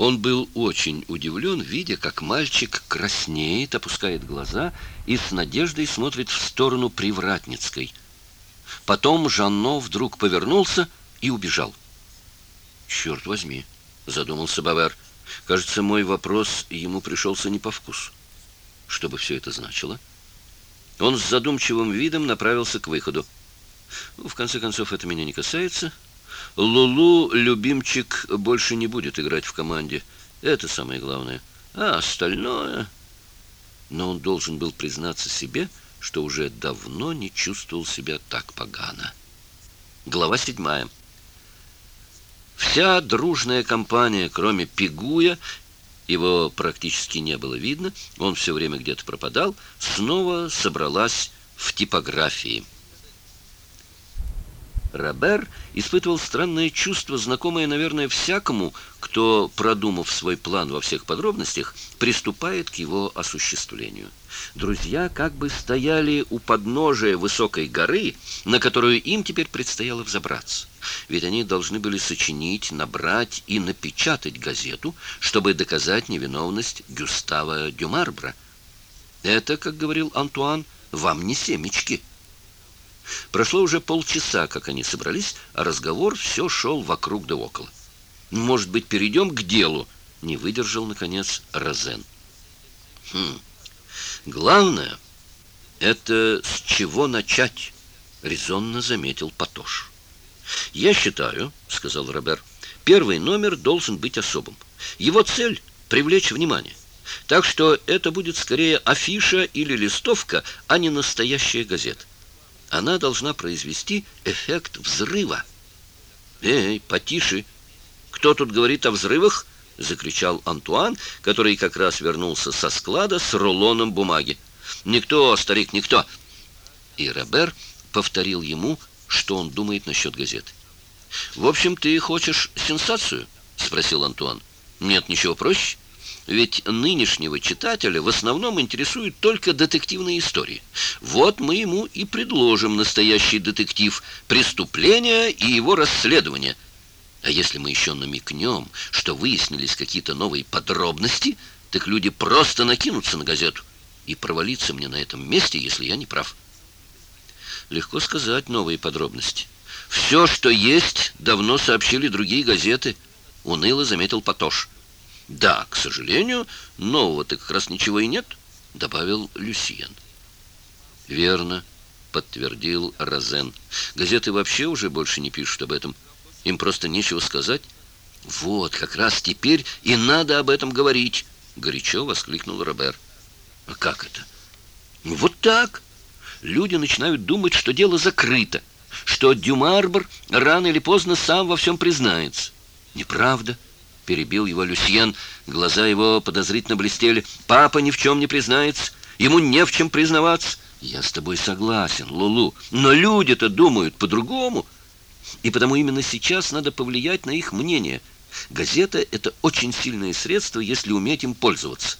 Он был очень удивлен, видя, как мальчик краснеет, опускает глаза и с надеждой смотрит в сторону Привратницкой. Потом Жанно вдруг повернулся и убежал. «Черт возьми!» — задумался Бавер. «Кажется, мой вопрос ему пришелся не по вкусу. Что бы все это значило?» Он с задумчивым видом направился к выходу. «Ну, «В конце концов, это меня не касается», Лулу любимчик больше не будет играть в команде. Это самое главное. А остальное... Но он должен был признаться себе, что уже давно не чувствовал себя так погано. Глава седьмая. Вся дружная компания, кроме Пигуя, его практически не было видно, он все время где-то пропадал, снова собралась в типографии. Робер испытывал странное чувство, знакомое, наверное, всякому, кто, продумав свой план во всех подробностях, приступает к его осуществлению. Друзья как бы стояли у подножия высокой горы, на которую им теперь предстояло взобраться. Ведь они должны были сочинить, набрать и напечатать газету, чтобы доказать невиновность Гюстава Дюмарбра. Это, как говорил Антуан, вам не семечки. Прошло уже полчаса, как они собрались, а разговор все шел вокруг да около. «Ну, «Может быть, перейдем к делу?» — не выдержал, наконец, Розен. «Хм. Главное, это с чего начать?» — резонно заметил Патош. «Я считаю, — сказал Робер, — первый номер должен быть особым. Его цель — привлечь внимание. Так что это будет скорее афиша или листовка, а не настоящая газета она должна произвести эффект взрыва. «Эй, потише! Кто тут говорит о взрывах?» — закричал Антуан, который как раз вернулся со склада с рулоном бумаги. «Никто, старик, никто!» И Робер повторил ему, что он думает насчет газет. «В общем, ты хочешь сенсацию?» — спросил Антуан. «Нет, ничего проще. Ведь нынешнего читателя в основном интересуют только детективные истории. Вот мы ему и предложим настоящий детектив преступления и его расследования. А если мы еще намекнем, что выяснились какие-то новые подробности, так люди просто накинутся на газету. И провалиться мне на этом месте, если я не прав. Легко сказать новые подробности. Все, что есть, давно сообщили другие газеты, уныло заметил Патош. «Да, к сожалению, нового-то как раз ничего и нет», — добавил Люсьен. «Верно», — подтвердил Розен. «Газеты вообще уже больше не пишут об этом. Им просто нечего сказать». «Вот, как раз теперь и надо об этом говорить», — горячо воскликнул Робер. «А как это?» «Ну, «Вот так. Люди начинают думать, что дело закрыто, что Дюмарбор рано или поздно сам во всем признается». «Неправда» перебил его Люсьен. Глаза его подозрительно блестели. «Папа ни в чем не признается. Ему не в чем признаваться». «Я с тобой согласен, Лулу. Но люди-то думают по-другому. И потому именно сейчас надо повлиять на их мнение. Газета — это очень сильное средство, если уметь им пользоваться».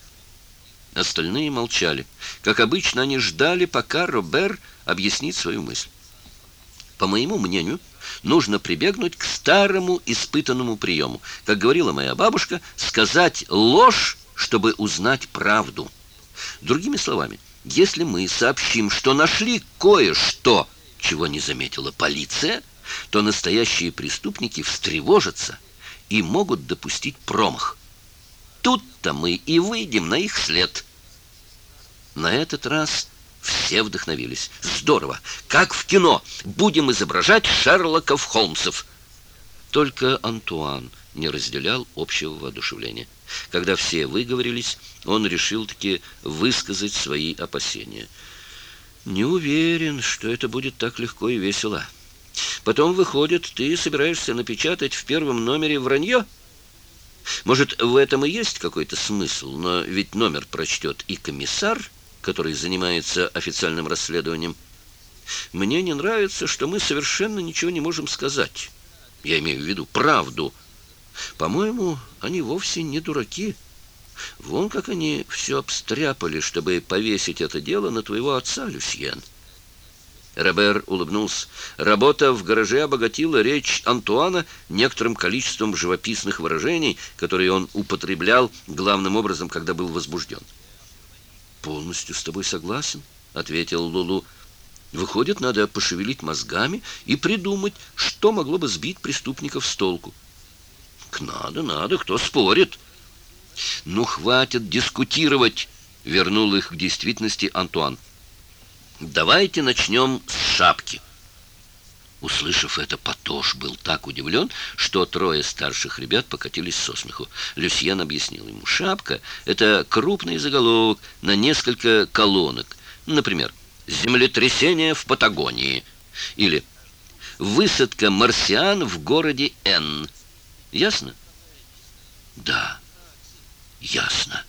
Остальные молчали. Как обычно, они ждали, пока Робер объяснит свою мысль. По моему мнению, нужно прибегнуть к старому испытанному приему. Как говорила моя бабушка, сказать ложь, чтобы узнать правду. Другими словами, если мы сообщим, что нашли кое-что, чего не заметила полиция, то настоящие преступники встревожатся и могут допустить промах. Тут-то мы и выйдем на их след. На этот раз все вдохновились. Здорово! Как в кино! Будем изображать Шерлоков Холмсов! Только Антуан не разделял общего воодушевления. Когда все выговорились, он решил таки высказать свои опасения. «Не уверен, что это будет так легко и весело. Потом, выходит, ты собираешься напечатать в первом номере вранье?» Может, в этом и есть какой-то смысл, который занимается официальным расследованием. Мне не нравится, что мы совершенно ничего не можем сказать. Я имею в виду правду. По-моему, они вовсе не дураки. Вон как они все обстряпали, чтобы повесить это дело на твоего отца, Люсьен. Робер улыбнулся. Работа в гараже обогатила речь Антуана некоторым количеством живописных выражений, которые он употреблял главным образом, когда был возбужден полностью с тобой согласен», — ответил Лулу. «Выходит, надо пошевелить мозгами и придумать, что могло бы сбить преступников с толку». «Надо, надо, кто спорит?» «Ну, хватит дискутировать», — вернул их к действительности Антуан. «Давайте начнем с шапки». Услышав это, Патош был так удивлен, что трое старших ребят покатились со смеху. Люсьен объяснил ему, шапка — это крупный заголовок на несколько колонок. Например, «Землетрясение в Патагонии» или «Высадка марсиан в городе Н». Ясно? Да, ясно.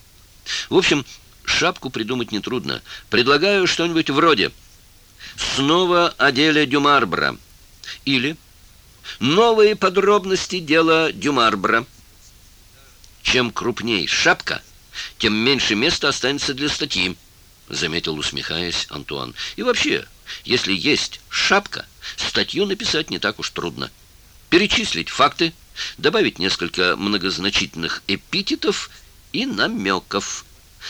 В общем, шапку придумать нетрудно. Предлагаю что-нибудь вроде «Снова о деле Дюмарбра». Или новые подробности дела Дюмарбра. Чем крупней шапка, тем меньше места останется для статьи, заметил, усмехаясь Антуан. И вообще, если есть шапка, статью написать не так уж трудно. Перечислить факты, добавить несколько многозначительных эпитетов и намеков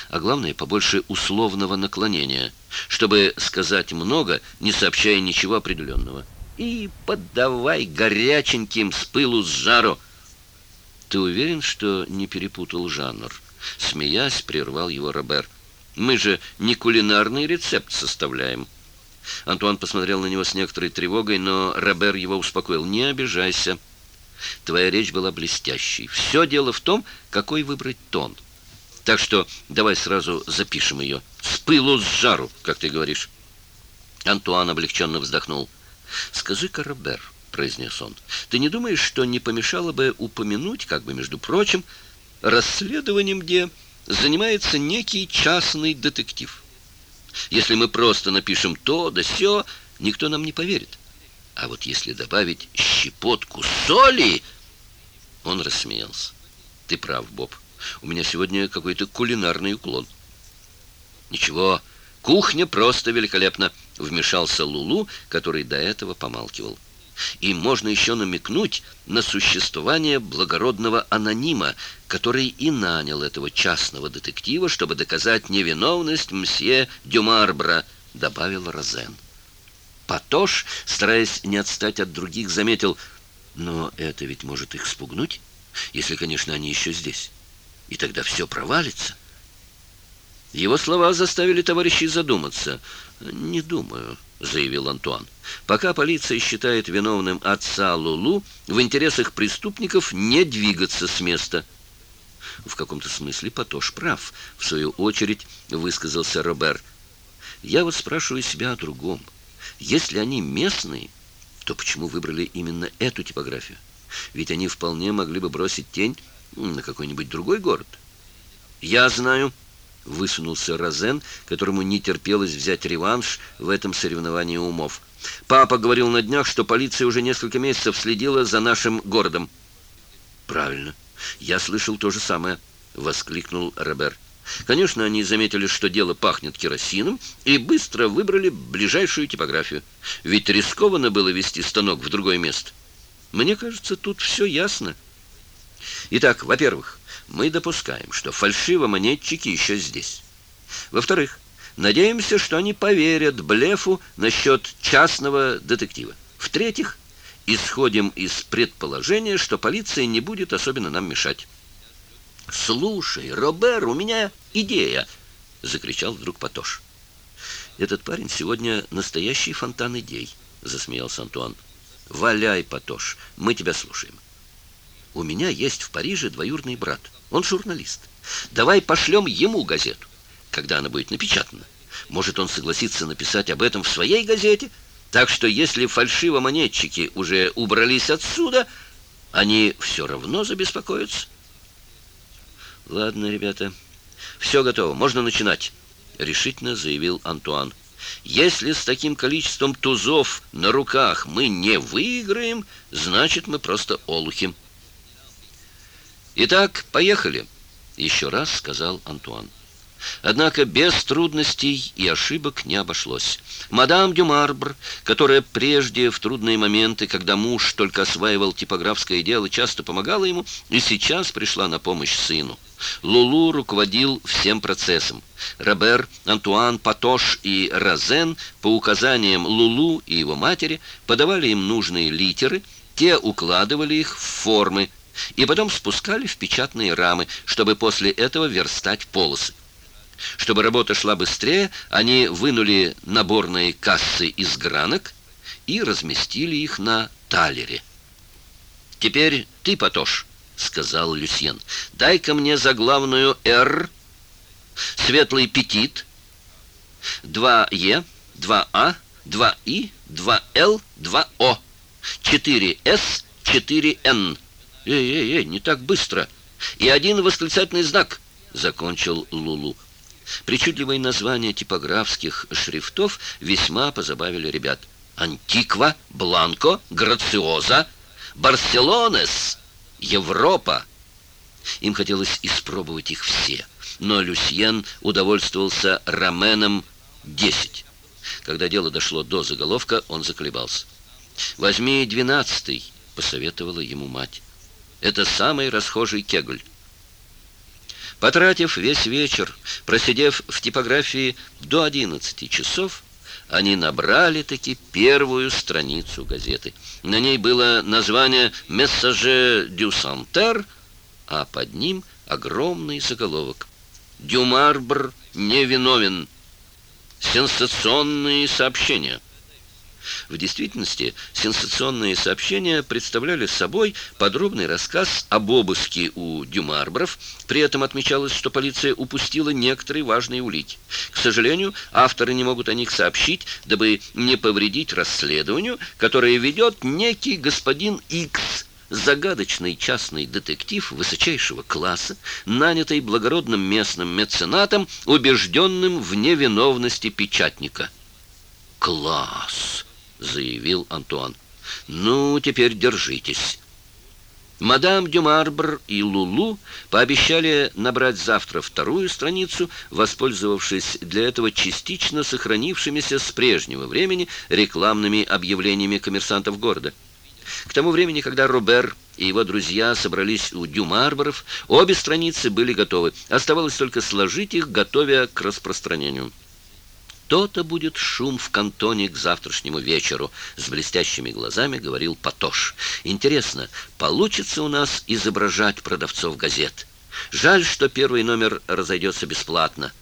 а главное, побольше условного наклонения, чтобы сказать много, не сообщая ничего определенного и поддавай горяченьким с пылу с жару. Ты уверен, что не перепутал жанр? Смеясь, прервал его Робер. Мы же не кулинарный рецепт составляем. Антуан посмотрел на него с некоторой тревогой, но Робер его успокоил. «Не обижайся. Твоя речь была блестящей. Все дело в том, какой выбрать тон. Так что давай сразу запишем ее. С пылу с жару, как ты говоришь». Антуан облегченно вздохнул. Скажи, Карабер, произнес он, ты не думаешь, что не помешало бы упомянуть, как бы, между прочим, расследованием, где занимается некий частный детектив? Если мы просто напишем то да сё, никто нам не поверит. А вот если добавить щепотку соли... Он рассмеялся. Ты прав, Боб. У меня сегодня какой-то кулинарный уклон. Ничего, кухня просто великолепна вмешался Лулу, который до этого помалкивал. И можно еще намекнуть на существование благородного анонима, который и нанял этого частного детектива, чтобы доказать невиновность мсье Дюмарбра, добавил Розен. Патош, стараясь не отстать от других, заметил, но это ведь может их спугнуть, если, конечно, они еще здесь. И тогда все провалится. Его слова заставили товарищей задуматься – «Не думаю», — заявил Антуан. «Пока полиция считает виновным отца Лулу, в интересах преступников не двигаться с места». В каком-то смысле Патош прав, в свою очередь высказался Робер. «Я вот спрашиваю себя о другом. Если они местные, то почему выбрали именно эту типографию? Ведь они вполне могли бы бросить тень на какой-нибудь другой город». «Я знаю», высунулся Розен, которому не терпелось взять реванш в этом соревновании умов. «Папа говорил на днях, что полиция уже несколько месяцев следила за нашим городом». «Правильно. Я слышал то же самое», — воскликнул Робер. Конечно, они заметили, что дело пахнет керосином, и быстро выбрали ближайшую типографию. Ведь рискованно было вести станок в другое место. Мне кажется, тут все ясно. Итак, во-первых, мы допускаем, что фальшивомонетчики еще здесь. Во-вторых, надеемся, что они поверят блефу насчет частного детектива. В-третьих, исходим из предположения, что полиция не будет особенно нам мешать. «Слушай, Робер, у меня идея!» — закричал вдруг Патош. «Этот парень сегодня настоящий фонтан идей», — засмеялся Антуан. «Валяй, Патош, мы тебя слушаем». У меня есть в Париже двоюродный брат. Он журналист. Давай пошлем ему газету, когда она будет напечатана. Может, он согласится написать об этом в своей газете? Так что если фальшивомонетчики уже убрались отсюда, они все равно забеспокоятся. Ладно, ребята, все готово, можно начинать, решительно заявил Антуан. Если с таким количеством тузов на руках мы не выиграем, значит, мы просто олухи. «Итак, поехали!» — еще раз сказал Антуан. Однако без трудностей и ошибок не обошлось. Мадам Дюмарбр, которая прежде в трудные моменты, когда муж только осваивал типографское дело, часто помогала ему, и сейчас пришла на помощь сыну. Лулу руководил всем процессом. Робер, Антуан, Патош и Розен по указаниям Лулу и его матери подавали им нужные литеры, те укладывали их в формы, и потом спускали в печатные рамы, чтобы после этого верстать полосы. Чтобы работа шла быстрее, они вынули наборные кассы из гранок и разместили их на талере. «Теперь ты, Патош», — сказал Люсьен, — «дай-ка мне заглавную «Р», светлый петит, 2Е, 2А, 2И, 2Л, 2О, 4С, 4Н». اے اے اے не так быстро. И один восклицательный знак, закончил Лулу. Причудливые названия типографских шрифтов весьма позабавили ребят. Антиква, Бланко, Грациоза, Барселонес, Европа. Им хотелось испробовать их все, но Люсьен удовольствовался раменом 10. Когда дело дошло до заголовка, он заколебался. «Возьми двенадцатый», — посоветовала ему мать. Это самый расхожий кегль. Потратив весь вечер, просидев в типографии до 11 часов, они набрали таки первую страницу газеты. На ней было название «Мессаже дю Сантер», а под ним огромный заголовок. «Дюмарбр невиновен. Сенсационные сообщения». В действительности, сенсационные сообщения представляли собой подробный рассказ об обыске у Дюмарбров. При этом отмечалось, что полиция упустила некоторые важные улики. К сожалению, авторы не могут о них сообщить, дабы не повредить расследованию, которое ведет некий господин Икс, загадочный частный детектив высочайшего класса, нанятый благородным местным меценатом, убежденным в невиновности печатника. «Класс!» заявил Антуан. «Ну, теперь держитесь». Мадам Дюмарбр и Лулу пообещали набрать завтра вторую страницу, воспользовавшись для этого частично сохранившимися с прежнего времени рекламными объявлениями коммерсантов города. К тому времени, когда Робер и его друзья собрались у Дюмарборов, обе страницы были готовы. Оставалось только сложить их, готовя к распространению кто-то будет шум в кантоне к завтрашнему вечеру», — с блестящими глазами говорил Патош. «Интересно, получится у нас изображать продавцов газет? Жаль, что первый номер разойдется бесплатно».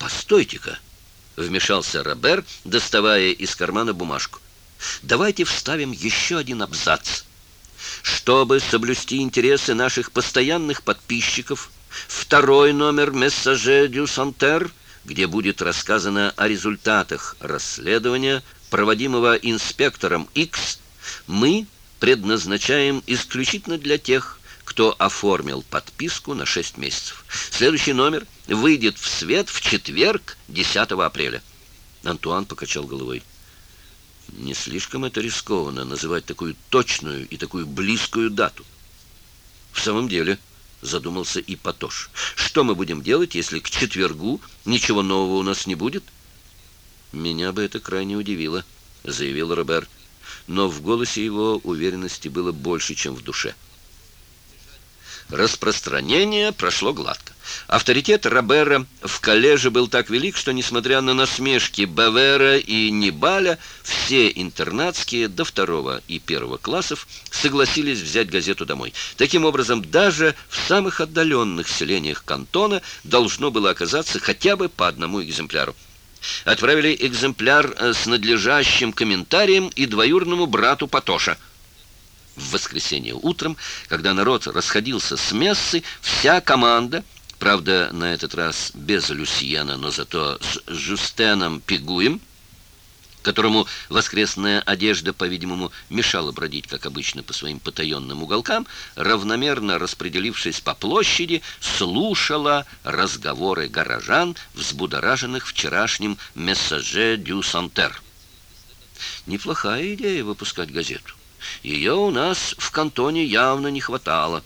«Постойте-ка», — вмешался Робер, доставая из кармана бумажку. «Давайте вставим еще один абзац». Чтобы соблюсти интересы наших постоянных подписчиков, второй номер «Мессаже дю Сантер» — где будет рассказано о результатах расследования, проводимого инспектором X, мы предназначаем исключительно для тех, кто оформил подписку на 6 месяцев. Следующий номер выйдет в свет в четверг, 10 апреля. Антуан покачал головой. Не слишком это рискованно называть такую точную и такую близкую дату. В самом деле задумался и Патош. «Что мы будем делать, если к четвергу ничего нового у нас не будет?» «Меня бы это крайне удивило», — заявил Робер. Но в голосе его уверенности было больше, чем в душе. Распространение прошло гладко. Авторитет Робера в коллеже был так велик, что, несмотря на насмешки Бавера и Нибаля, все интернатские до второго и первого классов согласились взять газету домой. Таким образом, даже в самых отдаленных селениях кантона должно было оказаться хотя бы по одному экземпляру. Отправили экземпляр э, с надлежащим комментарием и двоюрному брату Патоша – в воскресенье утром, когда народ расходился с мессы, вся команда, правда, на этот раз без Люсьена, но зато с Жюстеном Пигуем, которому воскресная одежда, по-видимому, мешала бродить, как обычно, по своим потаенным уголкам, равномерно распределившись по площади, слушала разговоры горожан, взбудораженных вчерашним «Мессаже дю Сантер». Неплохая идея выпускать газету. Ее у нас в кантоне явно не хватало.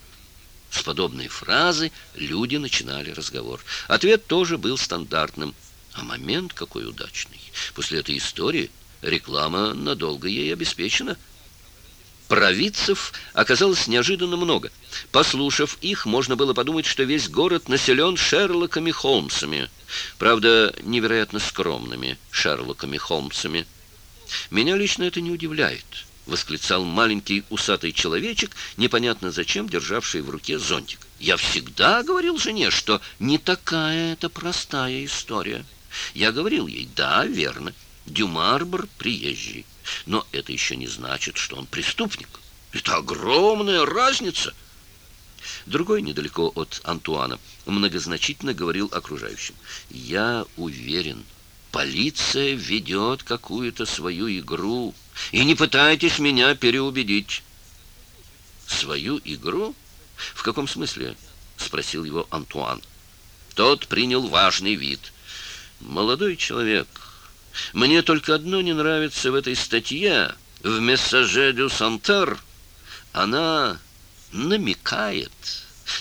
С подобной фразы люди начинали разговор. Ответ тоже был стандартным. А момент какой удачный. После этой истории реклама надолго ей обеспечена. Провидцев оказалось неожиданно много. Послушав их, можно было подумать, что весь город населен Шерлоками Холмсами. Правда, невероятно скромными Шерлоками Холмсами. Меня лично это не удивляет восклицал маленький усатый человечек, непонятно зачем державший в руке зонтик. «Я всегда говорил жене, что не такая это простая история. Я говорил ей, да, верно, Дюмарбор приезжий, но это еще не значит, что он преступник. Это огромная разница!» Другой, недалеко от Антуана, многозначительно говорил окружающим. «Я уверен, полиция ведет какую-то свою игру» и не пытайтесь меня переубедить». «Свою игру? В каком смысле?» — спросил его Антуан. Тот принял важный вид. «Молодой человек, мне только одно не нравится в этой статье, в «Мессаже дю Сантер». Она намекает...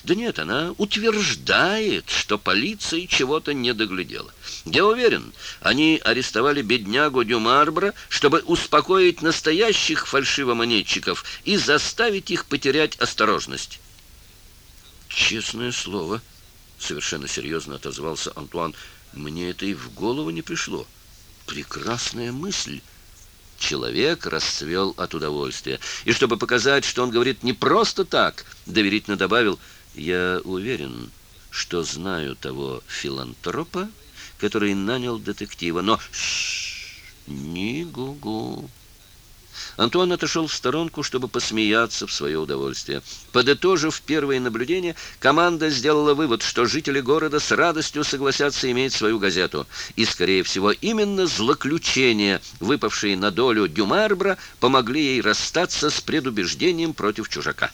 Да нет, она утверждает, что полиция чего-то не доглядела. Я уверен, они арестовали беднягу Дюмарбра, чтобы успокоить настоящих фальшивомонетчиков и заставить их потерять осторожность. Честное слово, совершенно серьезно отозвался Антуан, мне это и в голову не пришло. Прекрасная мысль. Человек расцвел от удовольствия. И чтобы показать, что он говорит не просто так, доверительно добавил – я уверен, что знаю того филантропа, который нанял детектива, но... Не гу-гу. Антуан отошел в сторонку, чтобы посмеяться в свое удовольствие. Подытожив первые наблюдения, команда сделала вывод, что жители города с радостью согласятся иметь свою газету. И, скорее всего, именно злоключения, выпавшие на долю Дюмарбра, помогли ей расстаться с предубеждением против чужака.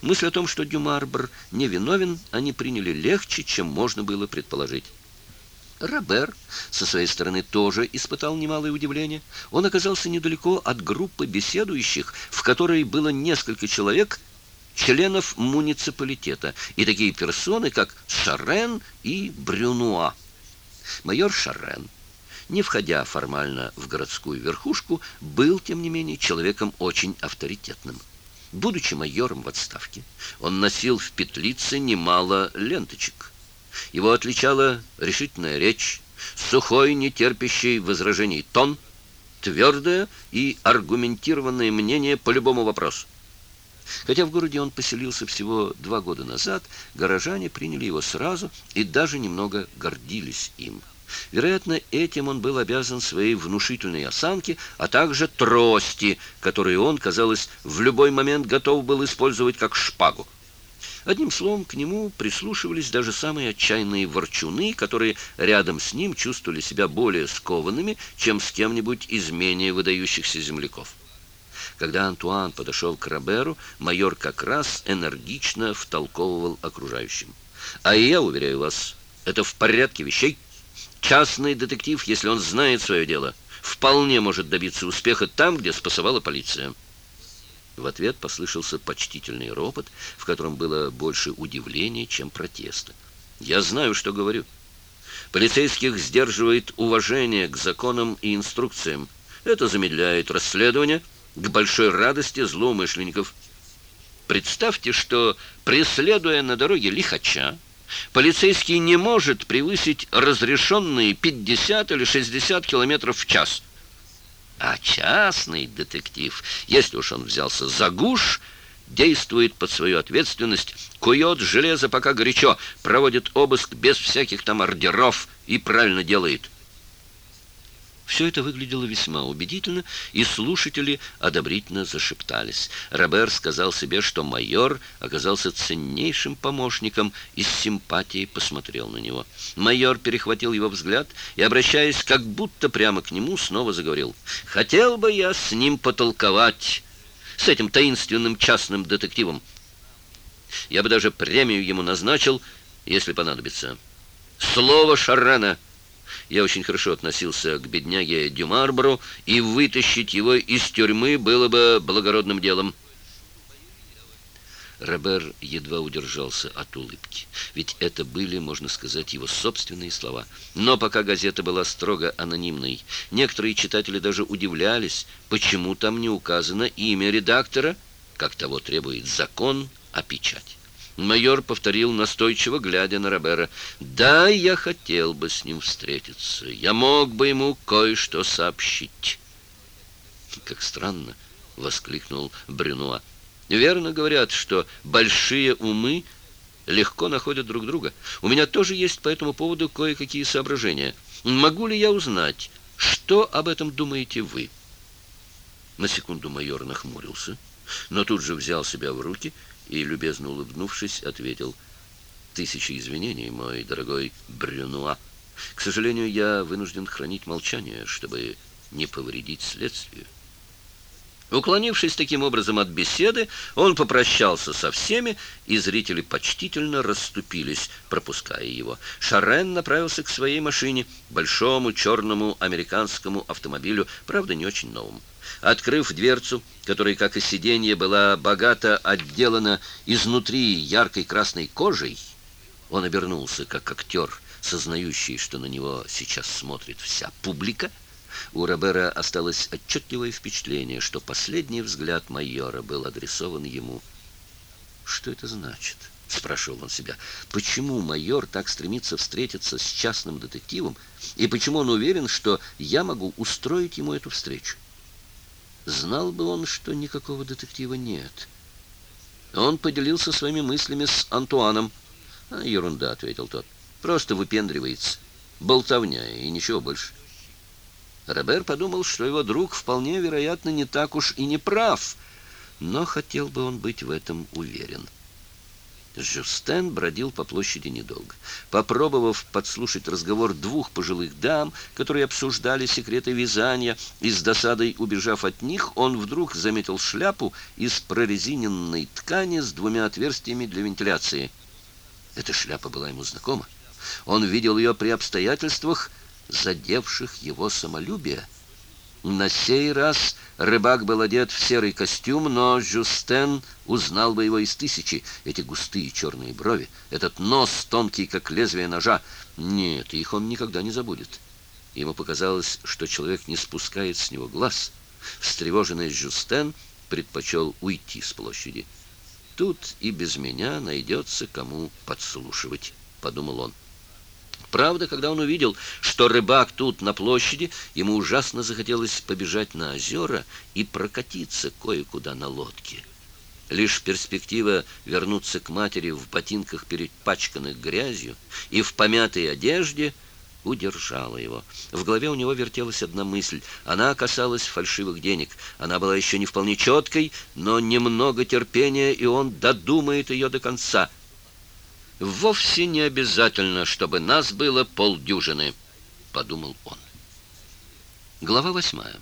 Мысль о том, что Дюмарбр невиновен, они приняли легче, чем можно было предположить. Робер, со своей стороны, тоже испытал немалое удивление. Он оказался недалеко от группы беседующих, в которой было несколько человек, членов муниципалитета, и такие персоны, как Шарен и Брюнуа. Майор Шарен, не входя формально в городскую верхушку, был, тем не менее, человеком очень авторитетным. Будучи майором в отставке, он носил в петлице немало ленточек. Его отличала решительная речь, сухой, нетерпящий возражений тон, твердое и аргументированное мнение по любому вопросу. Хотя в городе он поселился всего два года назад, горожане приняли его сразу и даже немного гордились им. Вероятно, этим он был обязан своей внушительной осанке, а также трости, которые он, казалось, в любой момент готов был использовать как шпагу. Одним словом, к нему прислушивались даже самые отчаянные ворчуны, которые рядом с ним чувствовали себя более скованными, чем с кем-нибудь из менее выдающихся земляков. Когда Антуан подошел к Роберу, майор как раз энергично втолковывал окружающим. «А я уверяю вас, это в порядке вещей». Частный детектив, если он знает свое дело, вполне может добиться успеха там, где спасовала полиция. В ответ послышался почтительный ропот, в котором было больше удивления, чем протеста. «Я знаю, что говорю. Полицейских сдерживает уважение к законам и инструкциям. Это замедляет расследование к большой радости злоумышленников. Представьте, что, преследуя на дороге лихача, Полицейский не может превысить разрешенные 50 или 60 километров в час. А частный детектив, если уж он взялся за гуш, действует под свою ответственность, кует железо пока горячо, проводит обыск без всяких там ордеров и правильно делает – все это выглядело весьма убедительно, и слушатели одобрительно зашептались. Робер сказал себе, что майор оказался ценнейшим помощником и с симпатией посмотрел на него. Майор перехватил его взгляд и, обращаясь как будто прямо к нему, снова заговорил. «Хотел бы я с ним потолковать, с этим таинственным частным детективом. Я бы даже премию ему назначил, если понадобится. Слово Шаррена. Я очень хорошо относился к бедняге Дюмарбору, и вытащить его из тюрьмы было бы благородным делом. Робер едва удержался от улыбки, ведь это были, можно сказать, его собственные слова. Но пока газета была строго анонимной, некоторые читатели даже удивлялись, почему там не указано имя редактора, как того требует закон о печати. Майор повторил настойчиво, глядя на Робера. «Да, я хотел бы с ним встретиться. Я мог бы ему кое-что сообщить». «Как странно!» — воскликнул Брюнуа. «Верно говорят, что большие умы легко находят друг друга. У меня тоже есть по этому поводу кое-какие соображения. Могу ли я узнать, что об этом думаете вы?» На секунду майор нахмурился, но тут же взял себя в руки и и, любезно улыбнувшись, ответил «Тысячи извинений, мой дорогой Брюнуа. К сожалению, я вынужден хранить молчание, чтобы не повредить следствию». Уклонившись таким образом от беседы, он попрощался со всеми, и зрители почтительно расступились, пропуская его. Шарен направился к своей машине, большому черному американскому автомобилю, правда, не очень новому. Открыв дверцу, которая, как и сиденье, была богато отделана изнутри яркой красной кожей, он обернулся, как актер, сознающий, что на него сейчас смотрит вся публика. У Робера осталось отчетливое впечатление, что последний взгляд майора был адресован ему. «Что это значит?» — спрашивал он себя. «Почему майор так стремится встретиться с частным детективом, и почему он уверен, что я могу устроить ему эту встречу?» Знал бы он, что никакого детектива нет. Он поделился своими мыслями с Антуаном. «А, ерунда», — ответил тот. «Просто выпендривается. Болтовня и ничего больше». Робер подумал, что его друг вполне вероятно не так уж и не прав, но хотел бы он быть в этом уверен. Жюстен бродил по площади недолго. Попробовав подслушать разговор двух пожилых дам, которые обсуждали секреты вязания, и с досадой убежав от них, он вдруг заметил шляпу из прорезиненной ткани с двумя отверстиями для вентиляции. Эта шляпа была ему знакома. Он видел ее при обстоятельствах, задевших его самолюбие. На сей раз рыбак был одет в серый костюм, но Жюстен узнал бы его из тысячи. Эти густые черные брови, этот нос тонкий, как лезвие ножа. Нет, их он никогда не забудет. Ему показалось, что человек не спускает с него глаз. Встревоженный Жюстен предпочел уйти с площади. «Тут и без меня найдется кому подслушивать», — подумал он. Правда, когда он увидел, что рыбак тут на площади, ему ужасно захотелось побежать на озера и прокатиться кое-куда на лодке. Лишь перспектива вернуться к матери в ботинках, перепачканных грязью, и в помятой одежде удержала его. В голове у него вертелась одна мысль. Она касалась фальшивых денег. Она была еще не вполне четкой, но немного терпения, и он додумает ее до конца — вовсе не обязательно, чтобы нас было полдюжины», — подумал он. Глава восьмая.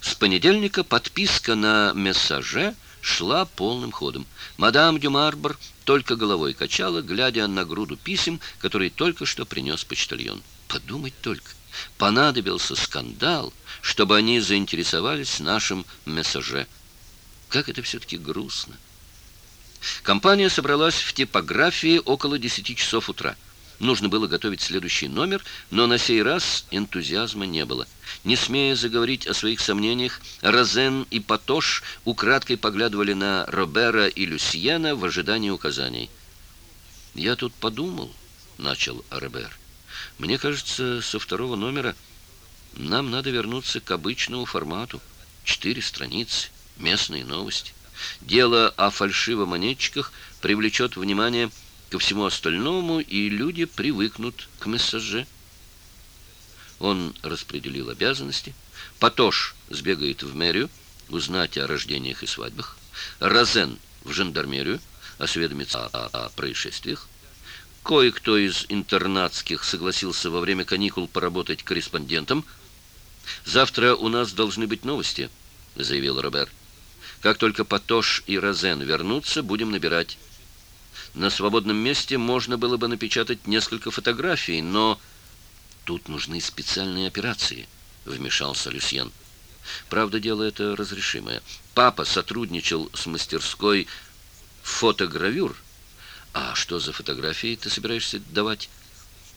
С понедельника подписка на «Мессаже» шла полным ходом. Мадам Дюмарбор только головой качала, глядя на груду писем, которые только что принес почтальон. Подумать только. Понадобился скандал, чтобы они заинтересовались нашим «Мессаже». Как это все-таки грустно. Компания собралась в типографии около 10 часов утра. Нужно было готовить следующий номер, но на сей раз энтузиазма не было. Не смея заговорить о своих сомнениях, Розен и Патош украдкой поглядывали на Робера и Люсьена в ожидании указаний. «Я тут подумал», — начал Робер. «Мне кажется, со второго номера нам надо вернуться к обычному формату. Четыре страницы, местные новости». Дело о фальшивомонетчиках привлечет внимание ко всему остальному, и люди привыкнут к мессаже. Он распределил обязанности. Патош сбегает в мэрию, узнать о рождениях и свадьбах. Розен в жандармерию, осведомится о, о, о происшествиях. Кое-кто из интернатских согласился во время каникул поработать корреспондентом. «Завтра у нас должны быть новости», — заявил Роберт. Как только Патош и Розен вернутся, будем набирать. На свободном месте можно было бы напечатать несколько фотографий, но тут нужны специальные операции, вмешался Люсьен. Правда, дело это разрешимое. Папа сотрудничал с мастерской фотогравюр. А что за фотографии ты собираешься давать?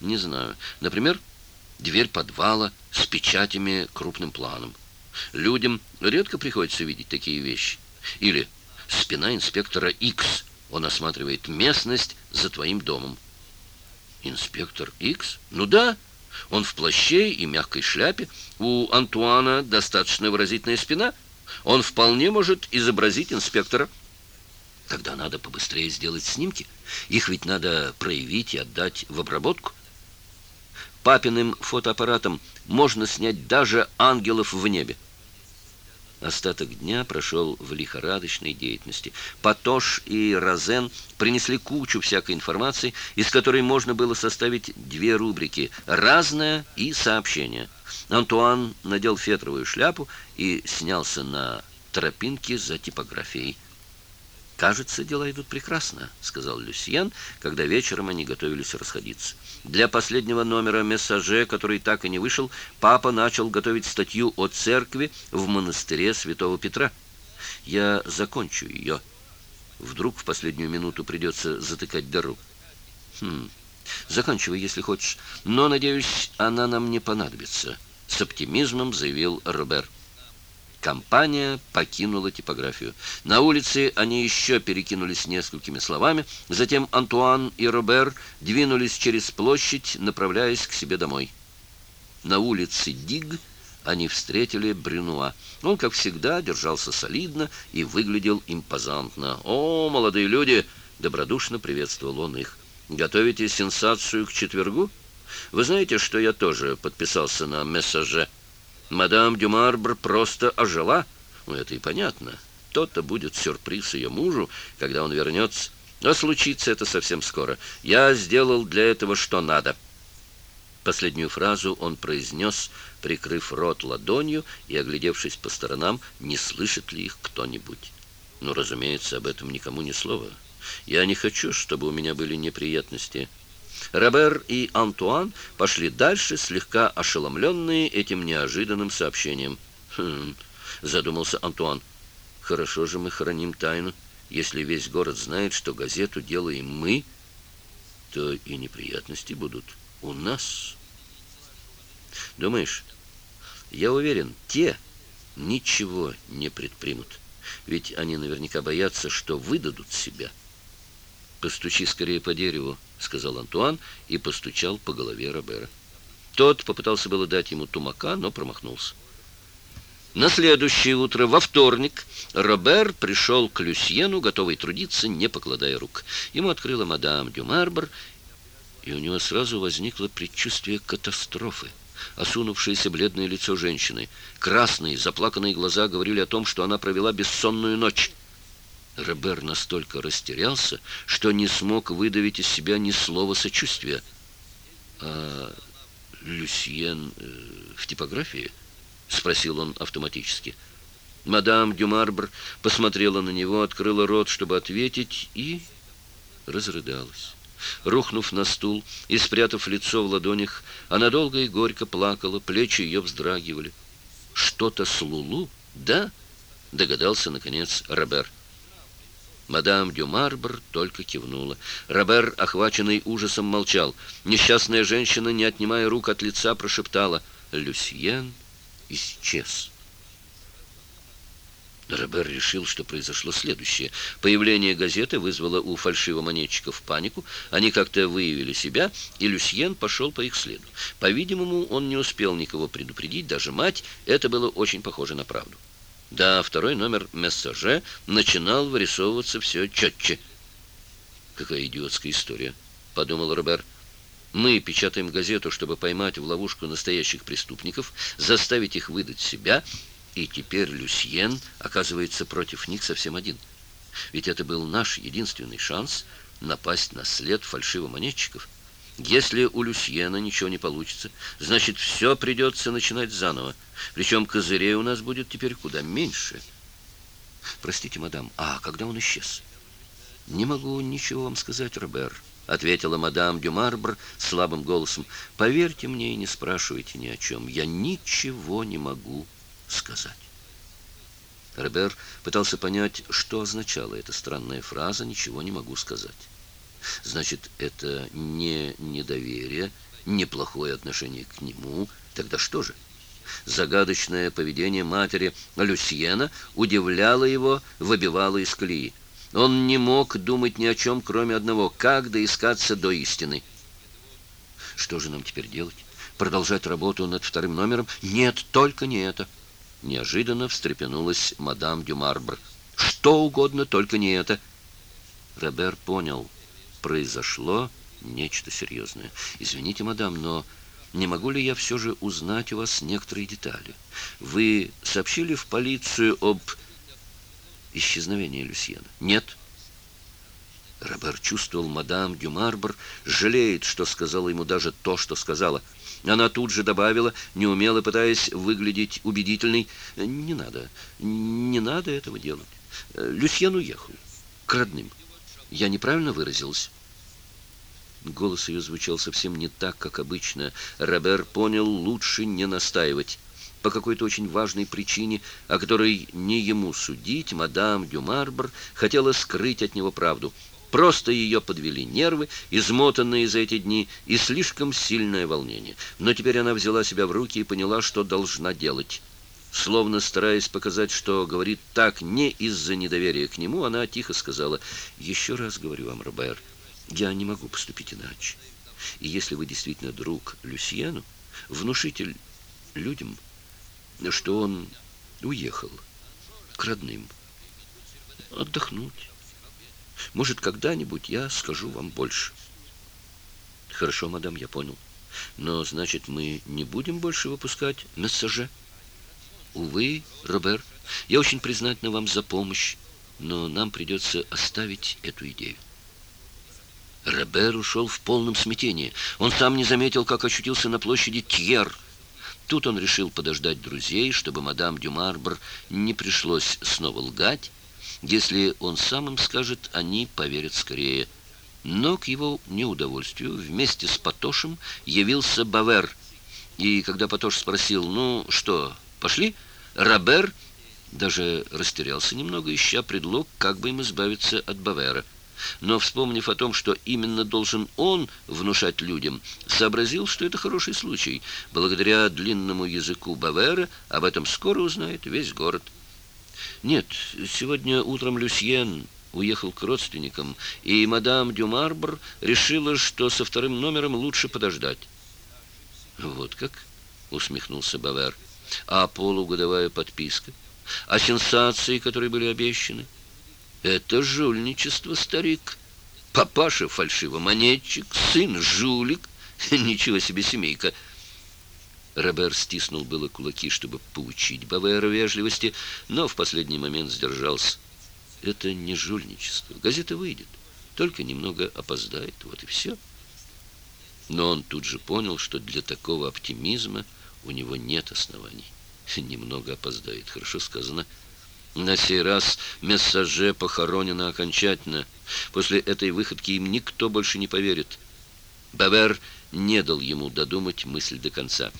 Не знаю. Например, дверь подвала с печатями крупным планом. Людям редко приходится видеть такие вещи. Или спина инспектора X Он осматривает местность за твоим домом. Инспектор X Ну да. Он в плаще и мягкой шляпе. У Антуана достаточно выразительная спина. Он вполне может изобразить инспектора. Тогда надо побыстрее сделать снимки. Их ведь надо проявить и отдать в обработку папиным фотоаппаратом можно снять даже ангелов в небе. Остаток дня прошел в лихорадочной деятельности. Патош и Розен принесли кучу всякой информации, из которой можно было составить две рубрики «Разное» и «Сообщение». Антуан надел фетровую шляпу и снялся на тропинке за типографией. «Кажется, дела идут прекрасно», — сказал Люсьен, когда вечером они готовились расходиться. Для последнего номера «Мессаже», который так и не вышел, папа начал готовить статью о церкви в монастыре святого Петра. «Я закончу ее. Вдруг в последнюю минуту придется затыкать дыру». «Хм, заканчивай, если хочешь, но, надеюсь, она нам не понадобится», — с оптимизмом заявил Роберт. Компания покинула типографию. На улице они еще перекинулись несколькими словами, затем Антуан и Робер двинулись через площадь, направляясь к себе домой. На улице Диг они встретили Брюнуа. Он, как всегда, держался солидно и выглядел импозантно. «О, молодые люди!» — добродушно приветствовал он их. «Готовите сенсацию к четвергу? Вы знаете, что я тоже подписался на мессаже?» Мадам Дюмарбр просто ожила. Ну, это и понятно. То-то будет сюрприз ее мужу, когда он вернется. Но а случится это совсем скоро. Я сделал для этого что надо. Последнюю фразу он произнес, прикрыв рот ладонью и оглядевшись по сторонам, не слышит ли их кто-нибудь. Но, ну, разумеется, об этом никому ни слова. Я не хочу, чтобы у меня были неприятности. Робер и Антуан пошли дальше, слегка ошеломленные этим неожиданным сообщением. «Хм...» — задумался Антуан. «Хорошо же мы храним тайну. Если весь город знает, что газету делаем мы, то и неприятности будут у нас». «Думаешь, я уверен, те ничего не предпримут, ведь они наверняка боятся, что выдадут себя». «Постучи скорее по дереву», — сказал Антуан и постучал по голове Робера. Тот попытался было дать ему тумака, но промахнулся. На следующее утро, во вторник, Робер пришел к Люсьену, готовый трудиться, не покладая рук. Ему открыла мадам Дюмарбр, и у него сразу возникло предчувствие катастрофы. Осунувшееся бледное лицо женщины, красные, заплаканные глаза говорили о том, что она провела бессонную ночь. Робер настолько растерялся, что не смог выдавить из себя ни слова сочувствия. «А Люсьен э, в типографии?» — спросил он автоматически. Мадам Дюмарбр посмотрела на него, открыла рот, чтобы ответить, и разрыдалась. Рухнув на стул и спрятав лицо в ладонях, она долго и горько плакала, плечи ее вздрагивали. «Что-то с Лулу, да?» — догадался, наконец, Роберт. Робер. Мадам Дюмарбр только кивнула. Робер, охваченный ужасом, молчал. Несчастная женщина, не отнимая рук от лица, прошептала «Люсьен исчез». Робер решил, что произошло следующее. Появление газеты вызвало у фальшивомонетчиков панику. Они как-то выявили себя, и Люсьен пошел по их следу. По-видимому, он не успел никого предупредить, даже мать. Это было очень похоже на правду. Да, второй номер мессаже начинал вырисовываться все четче. «Какая идиотская история», — подумал Робер. «Мы печатаем газету, чтобы поймать в ловушку настоящих преступников, заставить их выдать себя, и теперь Люсьен оказывается против них совсем один. Ведь это был наш единственный шанс напасть на след фальшивомонетчиков». Если у Люсьена ничего не получится, значит, все придется начинать заново. Причем козырей у нас будет теперь куда меньше. Простите, мадам, а когда он исчез? Не могу ничего вам сказать, Робер, ответила мадам Дюмарбр слабым голосом. Поверьте мне и не спрашивайте ни о чем. Я ничего не могу сказать. Робер пытался понять, что означала эта странная фраза «ничего не могу сказать». Значит, это не недоверие, неплохое отношение к нему. Тогда что же? Загадочное поведение матери Люсьена удивляло его, выбивало из колеи. Он не мог думать ни о чем, кроме одного, как доискаться до истины. Что же нам теперь делать? Продолжать работу над вторым номером? Нет, только не это. Неожиданно встрепенулась мадам Дюмарбр. Что угодно, только не это. Робер понял — произошло нечто серьезное. Извините, мадам, но не могу ли я все же узнать у вас некоторые детали? Вы сообщили в полицию об исчезновении Люсьена? Нет. Робер чувствовал, мадам Дюмарбор жалеет, что сказала ему даже то, что сказала. Она тут же добавила, неумело пытаясь выглядеть убедительной, «Не надо, не надо этого делать. Люсьен уехал к родным». Я неправильно выразилась?» Голос ее звучал совсем не так, как обычно. Робер понял, лучше не настаивать. По какой-то очень важной причине, о которой не ему судить, мадам Дюмарбр хотела скрыть от него правду. Просто ее подвели нервы, измотанные за эти дни, и слишком сильное волнение. Но теперь она взяла себя в руки и поняла, что должна делать. Словно стараясь показать, что говорит так не из-за недоверия к нему, она тихо сказала, «Еще раз говорю вам, Робер, я не могу поступить иначе. И если вы действительно друг Люсьену, внушитель людям, что он уехал к родным, отдохнуть. Может, когда-нибудь я скажу вам больше». «Хорошо, мадам, я понял. Но, значит, мы не будем больше выпускать мессаже?» Увы, Робер, я очень признательна вам за помощь, но нам придется оставить эту идею. Робер ушел в полном смятении. Он сам не заметил, как очутился на площади Тьер. Тут он решил подождать друзей, чтобы мадам Дюмарбр не пришлось снова лгать. Если он сам им скажет, они поверят скорее. Но к его неудовольствию вместе с Патошем явился Бавер. И когда Патош спросил, ну что, Пошли. Робер даже растерялся немного, ища предлог, как бы им избавиться от Бавера. Но, вспомнив о том, что именно должен он внушать людям, сообразил, что это хороший случай. Благодаря длинному языку Бавера об этом скоро узнает весь город. Нет, сегодня утром Люсьен уехал к родственникам, и мадам Дюмарбр решила, что со вторым номером лучше подождать. «Вот как?» — усмехнулся Бавер. — а полугодовая подписка. А сенсации, которые были обещаны? Это жульничество, старик. Папаша фальшивомонетчик, сын жулик. Ничего себе семейка. Робер стиснул было кулаки, чтобы поучить Бавера вежливости, но в последний момент сдержался. Это не жульничество. Газета выйдет. Только немного опоздает. Вот и все. Но он тут же понял, что для такого оптимизма – у него нет оснований. Немного опоздает, хорошо сказано. На сей раз Мессаже похоронено окончательно. После этой выходки им никто больше не поверит. Бавер не дал ему додумать мысль до конца.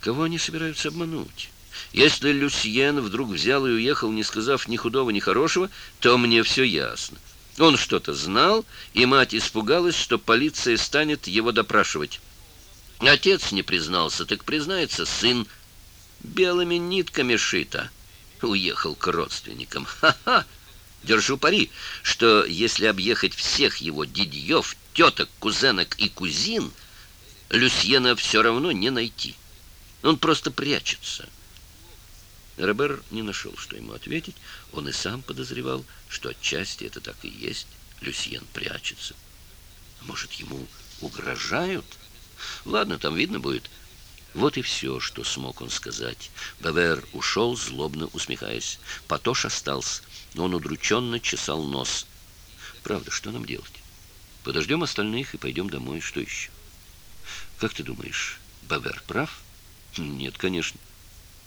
Кого они собираются обмануть? Если Люсьен вдруг взял и уехал, не сказав ни худого, ни хорошего, то мне все ясно. Он что-то знал, и мать испугалась, что полиция станет его допрашивать. Отец не признался, так признается сын. Белыми нитками шито. Уехал к родственникам. Ха-ха! Держу пари, что если объехать всех его дедьев, теток, кузенок и кузин, Люсьена все равно не найти. Он просто прячется. Робер не нашел, что ему ответить. Он и сам подозревал, что отчасти это так и есть. Люсьен прячется. Может, ему угрожают?» Ладно, там видно будет. Вот и все, что смог он сказать. Бевер ушел, злобно усмехаясь. Патош остался. Он удрученно чесал нос. Правда, что нам делать? Подождем остальных и пойдем домой. Что еще? Как ты думаешь, Бевер прав? Нет, конечно.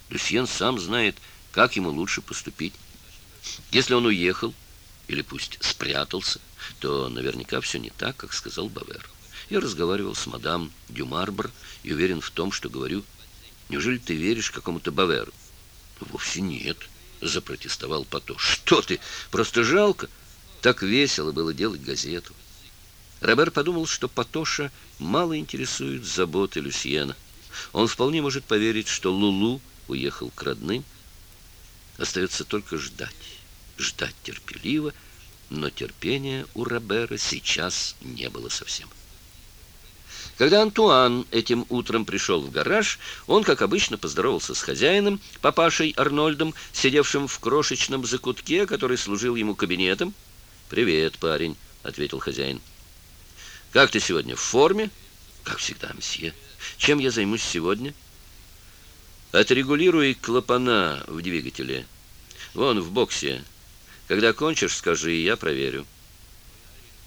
Люсьен сам знает, как ему лучше поступить. Если он уехал или пусть спрятался, то наверняка все не так, как сказал Бавер. Я разговаривал с мадам Дюмарбр и уверен в том, что говорю. Неужели ты веришь какому-то Баверу? Вовсе нет, запротестовал Пато. Что ты, просто жалко. Так весело было делать газету. Робер подумал, что Патоша мало интересует заботы Люсьена. Он вполне может поверить, что Лулу уехал к родным. Остается только ждать. Ждать терпеливо, но терпения у Робера сейчас не было совсем. Когда Антуан этим утром пришел в гараж, он, как обычно, поздоровался с хозяином, папашей Арнольдом, сидевшим в крошечном закутке, который служил ему кабинетом. «Привет, парень», — ответил хозяин. «Как ты сегодня? В форме?» «Как всегда, мсье. Чем я займусь сегодня?» «Отрегулируй клапана в двигателе. Вон, в боксе. Когда кончишь, скажи, я проверю».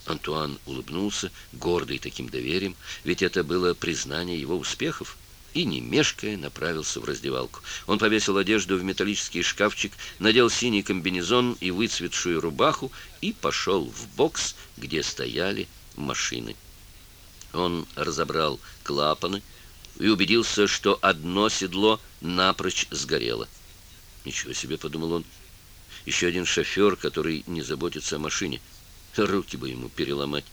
Антуан улыбнулся, гордый таким доверием, ведь это было признание его успехов. И, не мешкая, направился в раздевалку. Он повесил одежду в металлический шкафчик, надел синий комбинезон и выцветшую рубаху и пошел в бокс, где стояли машины. Он разобрал клапаны и убедился, что одно седло напрочь сгорело. «Ничего себе», — подумал он, — «еще один шофер, который не заботится о машине» руки бы ему переломать.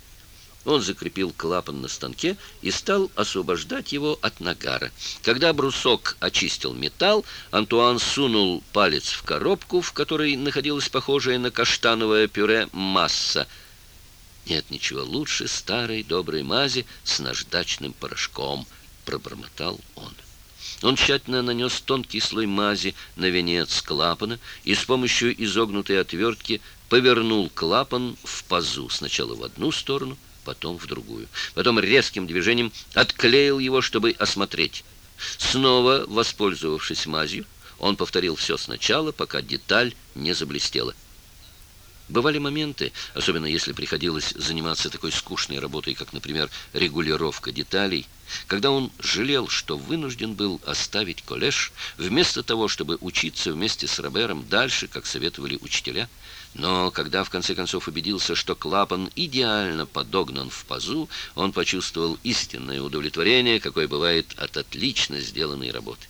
Он закрепил клапан на станке и стал освобождать его от нагара. Когда брусок очистил металл, Антуан сунул палец в коробку, в которой находилась похожая на каштановое пюре масса. «Нет ничего лучше старой доброй мази с наждачным порошком», — пробормотал он. Он тщательно нанес тонкий слой мази на венец клапана и с помощью изогнутой отвертки повернул клапан в пазу сначала в одну сторону, потом в другую. Потом резким движением отклеил его, чтобы осмотреть. Снова, воспользовавшись мазью, он повторил все сначала, пока деталь не заблестела. Бывали моменты, особенно если приходилось заниматься такой скучной работой, как, например, регулировка деталей, когда он жалел, что вынужден был оставить коллеж, вместо того, чтобы учиться вместе с Робером дальше, как советовали учителя, но когда в конце концов убедился, что клапан идеально подогнан в пазу, он почувствовал истинное удовлетворение, какое бывает от отлично сделанной работы.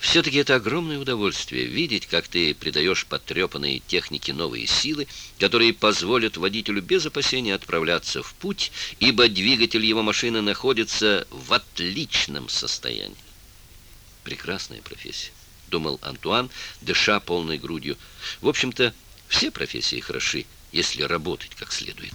Все-таки это огромное удовольствие видеть, как ты придаешь потрепанной технике новые силы, которые позволят водителю без опасения отправляться в путь, ибо двигатель его машины находится в отличном состоянии. Прекрасная профессия, думал Антуан, дыша полной грудью. В общем-то, все профессии хороши, если работать как следует.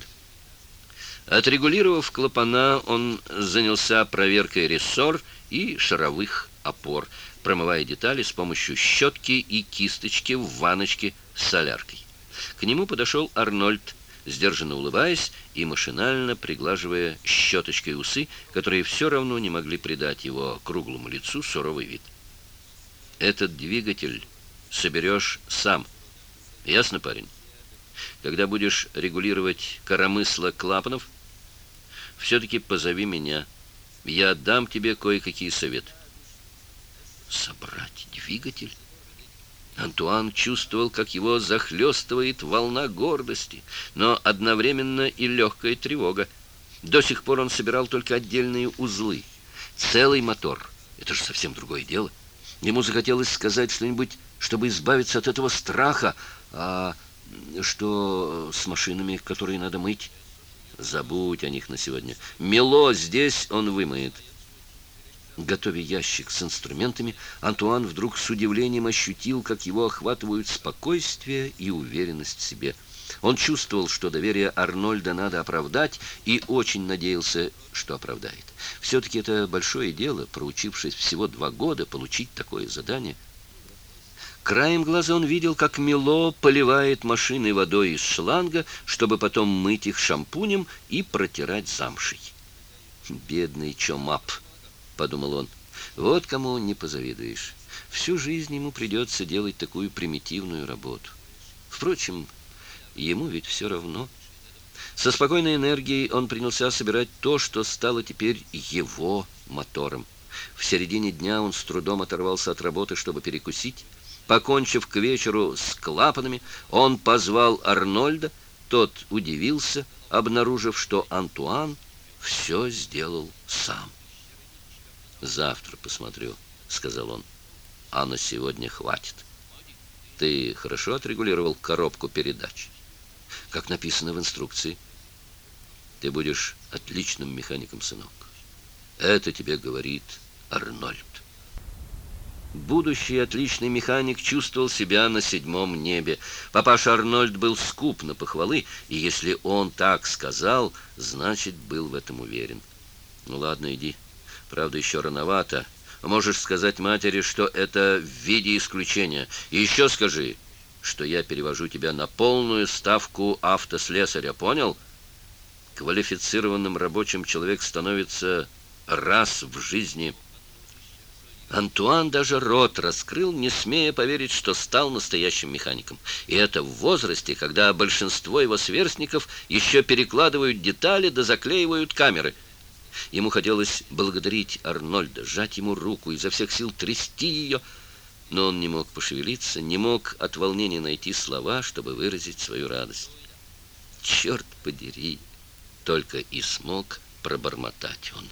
Отрегулировав клапана, он занялся проверкой рессор и шаровых опор – промывая детали с помощью щетки и кисточки в ваночке с соляркой. К нему подошел Арнольд, сдержанно улыбаясь и машинально приглаживая щеточкой усы, которые все равно не могли придать его круглому лицу суровый вид. «Этот двигатель соберешь сам. Ясно, парень? Когда будешь регулировать коромысло клапанов, все-таки позови меня. Я дам тебе кое-какие советы» собрать двигатель. Антуан чувствовал, как его захлестывает волна гордости, но одновременно и легкая тревога. До сих пор он собирал только отдельные узлы. Целый мотор. Это же совсем другое дело. Ему захотелось сказать что-нибудь, чтобы избавиться от этого страха. А что с машинами, которые надо мыть? Забудь о них на сегодня. Мело здесь он вымоет. Готовя ящик с инструментами, Антуан вдруг с удивлением ощутил, как его охватывают спокойствие и уверенность в себе. Он чувствовал, что доверие Арнольда надо оправдать, и очень надеялся, что оправдает. Все-таки это большое дело, проучившись всего два года, получить такое задание. Краем глаза он видел, как Мило поливает машины водой из шланга, чтобы потом мыть их шампунем и протирать замшей. «Бедный Чомап!» подумал он. Вот кому не позавидуешь. Всю жизнь ему придется делать такую примитивную работу. Впрочем, ему ведь все равно. Со спокойной энергией он принялся собирать то, что стало теперь его мотором. В середине дня он с трудом оторвался от работы, чтобы перекусить. Покончив к вечеру с клапанами, он позвал Арнольда. Тот удивился, обнаружив, что Антуан все сделал сам завтра посмотрю», — сказал он. «А на сегодня хватит. Ты хорошо отрегулировал коробку передач?» «Как написано в инструкции». «Ты будешь отличным механиком, сынок. Это тебе говорит Арнольд». Будущий отличный механик чувствовал себя на седьмом небе. Папаша Арнольд был скуп на похвалы, и если он так сказал, значит, был в этом уверен. «Ну ладно, иди», Правда, еще рановато. Можешь сказать матери, что это в виде исключения. И еще скажи, что я перевожу тебя на полную ставку автослесаря, понял? Квалифицированным рабочим человек становится раз в жизни. Антуан даже рот раскрыл, не смея поверить, что стал настоящим механиком. И это в возрасте, когда большинство его сверстников еще перекладывают детали да заклеивают камеры – Ему хотелось благодарить Арнольда, сжать ему руку, изо всех сил трясти ее, но он не мог пошевелиться, не мог от волнения найти слова, чтобы выразить свою радость. «Черт подери!» — только и смог пробормотать он.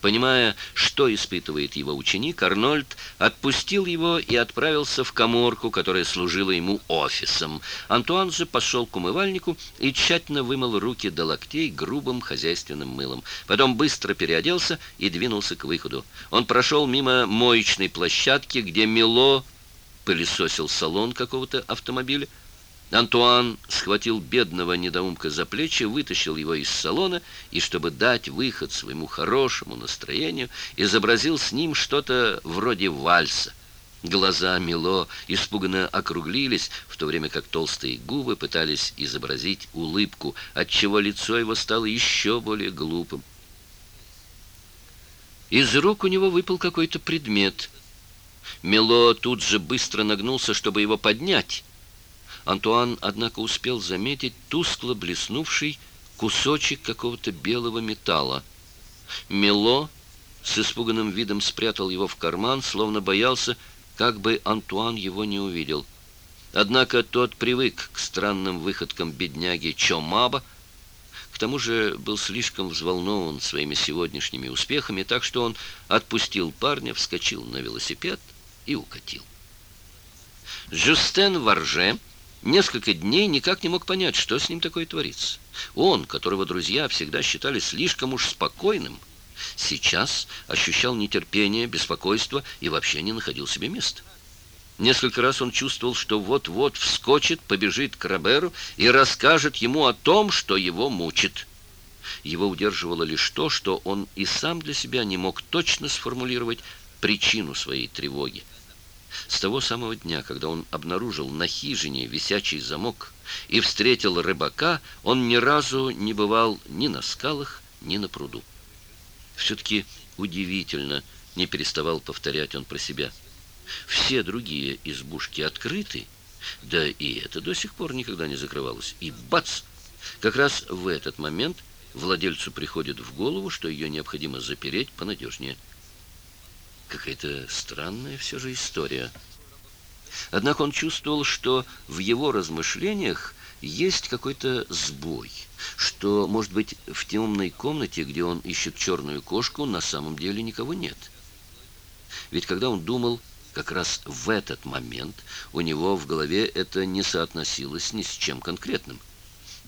Понимая, что испытывает его ученик, Арнольд отпустил его и отправился в коморку, которая служила ему офисом. Антуан же пошел к умывальнику и тщательно вымыл руки до локтей грубым хозяйственным мылом. Потом быстро переоделся и двинулся к выходу. Он прошел мимо моечной площадки, где Мило пылесосил салон какого-то автомобиля. Антуан схватил бедного недоумка за плечи, вытащил его из салона и, чтобы дать выход своему хорошему настроению, изобразил с ним что-то вроде вальса. Глаза Мило испуганно округлились, в то время как толстые губы пытались изобразить улыбку, отчего лицо его стало еще более глупым. Из рук у него выпал какой-то предмет. Мило тут же быстро нагнулся, чтобы его поднять, Антуан, однако, успел заметить тускло блеснувший кусочек какого-то белого металла. Мело с испуганным видом спрятал его в карман, словно боялся, как бы Антуан его не увидел. Однако тот привык к странным выходкам бедняги Чомаба, к тому же был слишком взволнован своими сегодняшними успехами, так что он отпустил парня, вскочил на велосипед и укатил. Жюстен Варже Несколько дней никак не мог понять, что с ним такое творится. Он, которого друзья всегда считали слишком уж спокойным, сейчас ощущал нетерпение, беспокойство и вообще не находил себе места. Несколько раз он чувствовал, что вот-вот вскочит, побежит к Роберу и расскажет ему о том, что его мучит. Его удерживало лишь то, что он и сам для себя не мог точно сформулировать причину своей тревоги. С того самого дня, когда он обнаружил на хижине висячий замок и встретил рыбака, он ни разу не бывал ни на скалах, ни на пруду. Все-таки удивительно, не переставал повторять он про себя. Все другие избушки открыты, да и это до сих пор никогда не закрывалось. И бац! Как раз в этот момент владельцу приходит в голову, что ее необходимо запереть понадежнее. Какая-то странная все же история. Однако он чувствовал, что в его размышлениях есть какой-то сбой, что, может быть, в темной комнате, где он ищет черную кошку, на самом деле никого нет. Ведь когда он думал, как раз в этот момент у него в голове это не соотносилось ни с чем конкретным.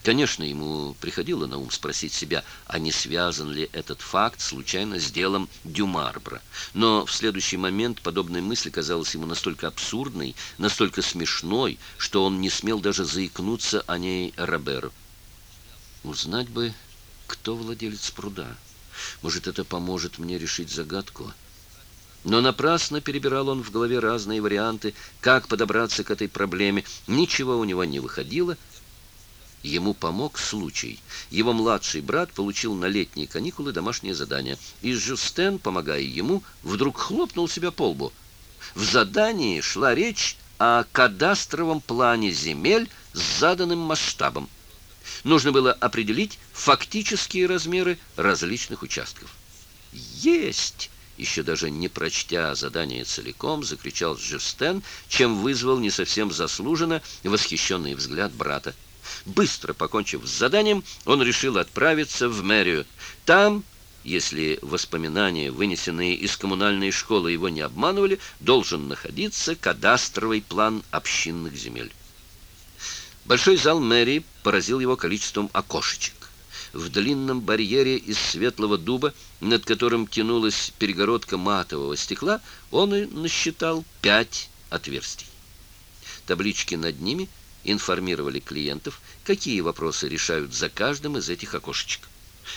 Конечно, ему приходило на ум спросить себя, а не связан ли этот факт случайно с делом Дюмарбра. Но в следующий момент подобная мысль казалась ему настолько абсурдной, настолько смешной, что он не смел даже заикнуться о ней Роберу. Узнать бы, кто владелец пруда. Может, это поможет мне решить загадку? Но напрасно перебирал он в голове разные варианты, как подобраться к этой проблеме. Ничего у него не выходило — Ему помог случай. Его младший брат получил на летние каникулы домашнее задание. И Жюстен, помогая ему, вдруг хлопнул себя по лбу. В задании шла речь о кадастровом плане земель с заданным масштабом. Нужно было определить фактические размеры различных участков. «Есть!» еще даже не прочтя задание целиком, закричал Жюстен, чем вызвал не совсем заслуженно восхищенный взгляд брата. Быстро покончив с заданием, он решил отправиться в мэрию. Там, если воспоминания, вынесенные из коммунальной школы, его не обманывали, должен находиться кадастровый план общинных земель. Большой зал мэрии поразил его количеством окошечек. В длинном барьере из светлого дуба, над которым тянулась перегородка матового стекла, он и насчитал пять отверстий. Таблички над ними информировали клиентов, какие вопросы решают за каждым из этих окошечек.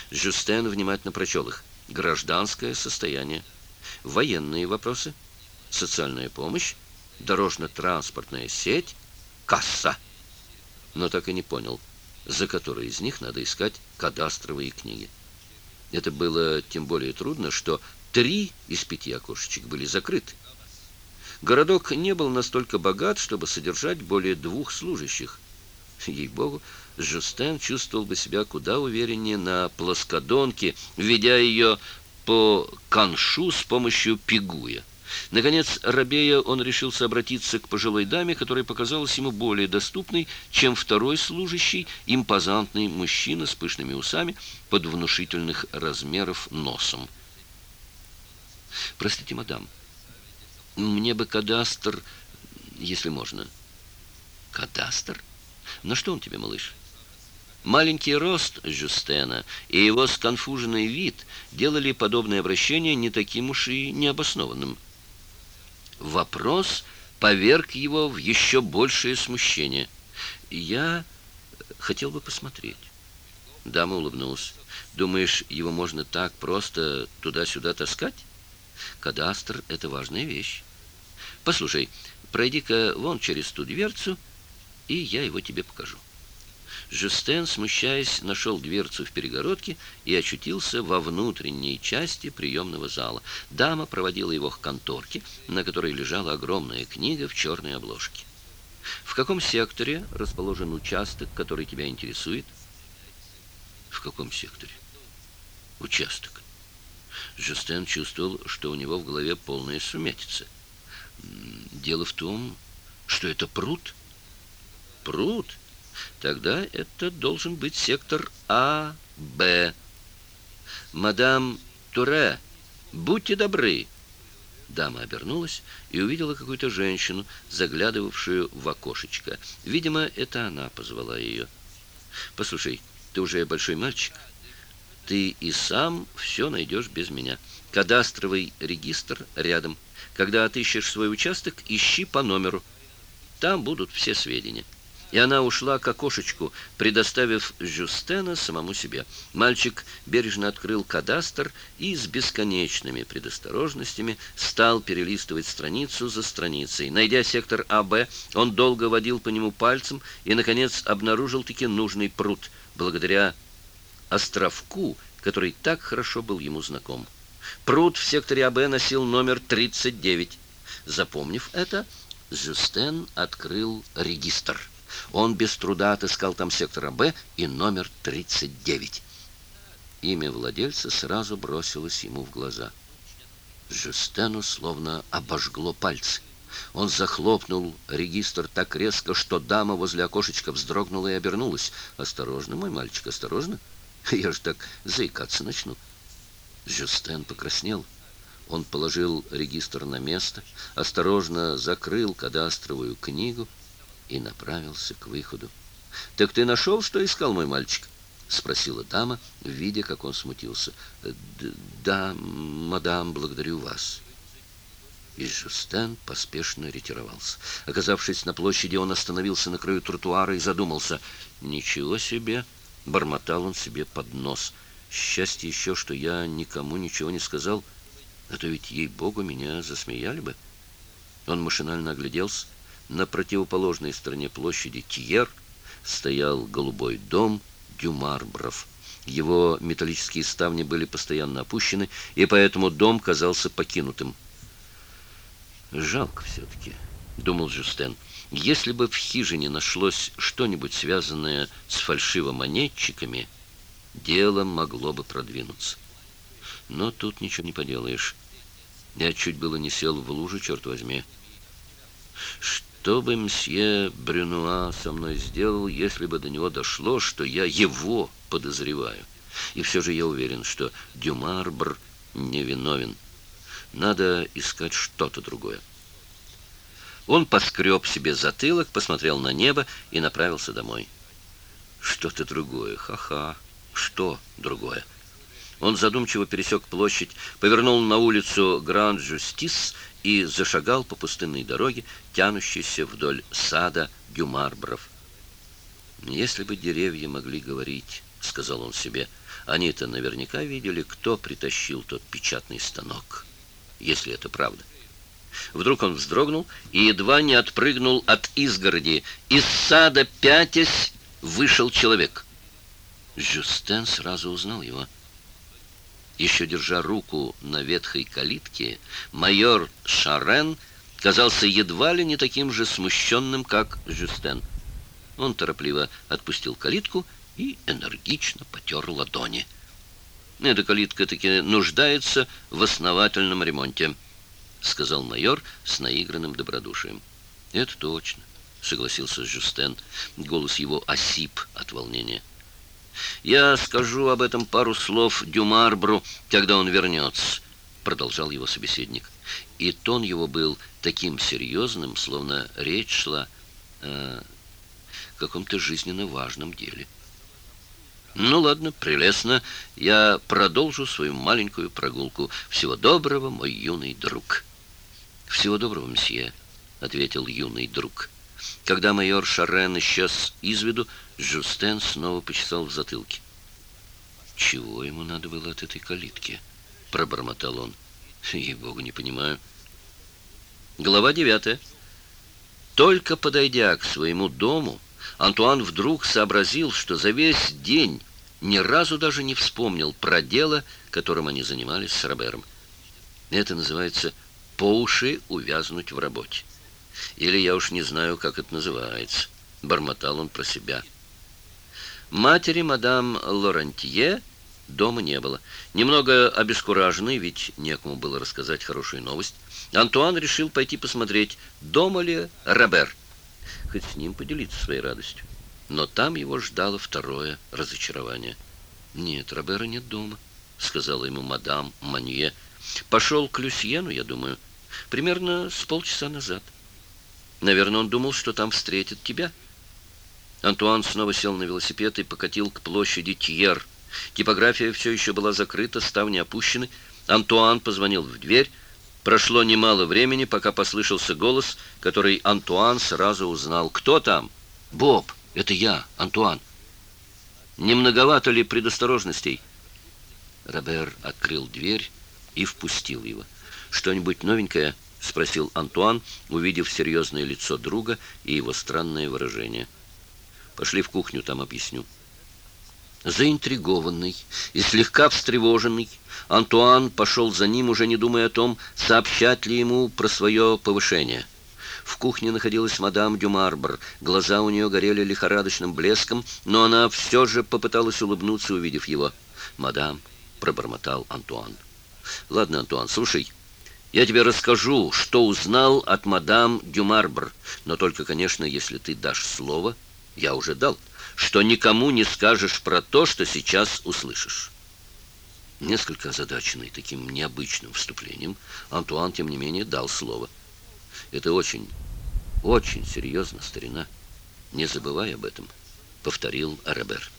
Жюстен внимательно прочел их. Гражданское состояние, военные вопросы, социальная помощь, дорожно-транспортная сеть, касса. Но так и не понял, за которые из них надо искать кадастровые книги. Это было тем более трудно, что три из пяти окошечек были закрыты. Городок не был настолько богат, чтобы содержать более двух служащих. Ей-богу, Жюстен чувствовал бы себя куда увереннее на плоскодонке, ведя ее по каншу с помощью пигуя. Наконец, рабея, он решился обратиться к пожилой даме, которая показалась ему более доступной, чем второй служащий, импозантный мужчина с пышными усами под внушительных размеров носом. «Простите, мадам», мне бы кадастр, если можно. Кадастр? На что он тебе, малыш? Маленький рост Жюстена и его сконфуженный вид делали подобное обращение не таким уж и необоснованным. Вопрос поверг его в еще большее смущение. «Я хотел бы посмотреть». Дама улыбнулась. «Думаешь, его можно так просто туда-сюда таскать?» Кадастр – это важная вещь. Послушай, пройди-ка вон через ту дверцу, и я его тебе покажу. Жестен, смущаясь, нашел дверцу в перегородке и очутился во внутренней части приемного зала. Дама проводила его к конторке, на которой лежала огромная книга в черной обложке. «В каком секторе расположен участок, который тебя интересует?» «В каком секторе?» «Участок. Жюстен чувствовал, что у него в голове полная сумятица. Дело в том, что это пруд. Пруд? Тогда это должен быть сектор А, Б. Мадам Туре, будьте добры. Дама обернулась и увидела какую-то женщину, заглядывавшую в окошечко. Видимо, это она позвала ее. «Послушай, ты уже большой мальчик?» ты и сам все найдешь без меня. Кадастровый регистр рядом. Когда отыщешь свой участок, ищи по номеру. Там будут все сведения». И она ушла к окошечку, предоставив Жюстена самому себе. Мальчик бережно открыл кадастр и с бесконечными предосторожностями стал перелистывать страницу за страницей. Найдя сектор АБ, он долго водил по нему пальцем и, наконец, обнаружил-таки нужный пруд. Благодаря островку, который так хорошо был ему знаком. Пруд в секторе АБ носил номер 39. Запомнив это, Жюстен открыл регистр. Он без труда отыскал там сектор АБ и номер 39. Имя владельца сразу бросилось ему в глаза. Жюстену словно обожгло пальцы. Он захлопнул регистр так резко, что дама возле окошечка вздрогнула и обернулась. «Осторожно, мой мальчик, осторожно!» Я ж так заикаться начну!» Жюстен покраснел. Он положил регистр на место, осторожно закрыл кадастровую книгу, и направился к выходу. «Так ты нашел, что искал мой мальчик?» — спросила дама, видя, как он смутился. «Да, мадам, благодарю вас». И Жустен поспешно ретировался. Оказавшись на площади, он остановился бормотал он себе под нос. Счастье еще, что я никому ничего не сказал, а то ведь, ей-богу, меня засмеяли бы. Он машинально огляделся. На противоположной стороне площади Тьер стоял голубой дом Дюмарбров. Его металлические ставни были постоянно опущены, и поэтому дом казался покинутым. «Жалко все-таки», — думал Жюстен, — если бы в хижине нашлось что-нибудь связанное с фальшивомонетчиками, дело могло бы продвинуться. Но тут ничего не поделаешь. Я чуть было не сел в лужу, черт возьми. Что бы мсье Брюнуа со мной сделал, если бы до него дошло, что я его подозреваю? И все же я уверен, что Дюмарбр невиновен. Надо искать что-то другое. Он поскреб себе затылок, посмотрел на небо и направился домой. Что-то другое, ха-ха. Что другое? Он задумчиво пересек площадь, повернул на улицу Гранд-Жустис и зашагал по пустынной дороге, тянущейся вдоль сада Дюмарбров. «Если бы деревья могли говорить», — сказал он себе, — «они-то наверняка видели, кто притащил тот печатный станок, если это правда». Вдруг он вздрогнул и едва не отпрыгнул от изгороди. Из сада пятясь вышел человек. Жюстен сразу узнал его. Еще держа руку на ветхой калитке, майор Шарен казался едва ли не таким же смущенным, как Жюстен. Он торопливо отпустил калитку и энергично потер ладони. Эта калитка таки нуждается в основательном ремонте сказал майор с наигранным добродушием. «Это точно», — согласился Жюстен. Голос его осип от волнения. «Я скажу об этом пару слов Дюмарбру, когда он вернется», — продолжал его собеседник. И тон его был таким серьезным, словно речь шла о каком-то жизненно важном деле. «Ну ладно, прелестно. Я продолжу свою маленькую прогулку. Всего доброго, мой юный друг». «Всего доброго, мсье», — ответил юный друг. Когда майор Шарен исчез из виду, Жустен снова почесал в затылке. «Чего ему надо было от этой калитки?» — пробормотал он. «Ей-богу, не понимаю». Глава девятая. Только подойдя к своему дому, Антуан вдруг сообразил, что за весь день ни разу даже не вспомнил про дело, которым они занимались с Робером. Это называется «по уши увязнуть в работе». Или я уж не знаю, как это называется. Бормотал он про себя. Матери мадам Лорантье дома не было. Немного обескураженный, ведь некому было рассказать хорошую новость, Антуан решил пойти посмотреть, дома ли Робер, хоть с ним поделиться своей радостью. Но там его ждало второе разочарование. «Нет, Робера нет дома», — сказала ему мадам Манье. «Пошел примерно с полчаса назад. Наверное, он думал, что там встретит тебя. Антуан снова сел на велосипед и покатил к площади Тьер. Типография все еще была закрыта, ставни опущены. Антуан позвонил в дверь. Прошло немало времени, пока послышался голос, который Антуан сразу узнал. «Кто там?» «Боб, это я, Антуан». «Не многовато ли предосторожностей?» Робер открыл дверь и впустил его. «Что-нибудь новенькое?» — спросил Антуан, увидев серьезное лицо друга и его странное выражение. «Пошли в кухню, там объясню». Заинтригованный и слегка встревоженный, Антуан пошел за ним, уже не думая о том, сообщать ли ему про свое повышение. В кухне находилась мадам Дюмарбр. Глаза у нее горели лихорадочным блеском, но она все же попыталась улыбнуться, увидев его. «Мадам», — пробормотал Антуан. «Ладно, Антуан, слушай». Я тебе расскажу, что узнал от мадам Дюмарбр, но только, конечно, если ты дашь слово, я уже дал, что никому не скажешь про то, что сейчас услышишь». Несколько озадаченный таким необычным вступлением, Антуан, тем не менее, дал слово. «Это очень, очень серьезно, старина. Не забывай об этом», — повторил Арабер.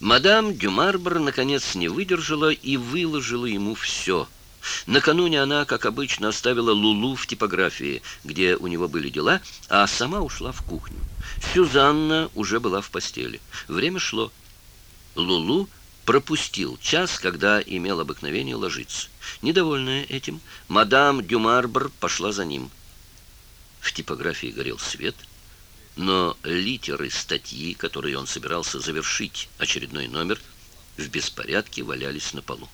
Мадам Дюмарбр, наконец, не выдержала и выложила ему все — Накануне она, как обычно, оставила Лулу в типографии, где у него были дела, а сама ушла в кухню. Сюзанна уже была в постели. Время шло. Лулу пропустил час, когда имел обыкновение ложиться. Недовольная этим, мадам Дюмарбр пошла за ним. В типографии горел свет, но литеры статьи, которые он собирался завершить очередной номер, в беспорядке валялись на полу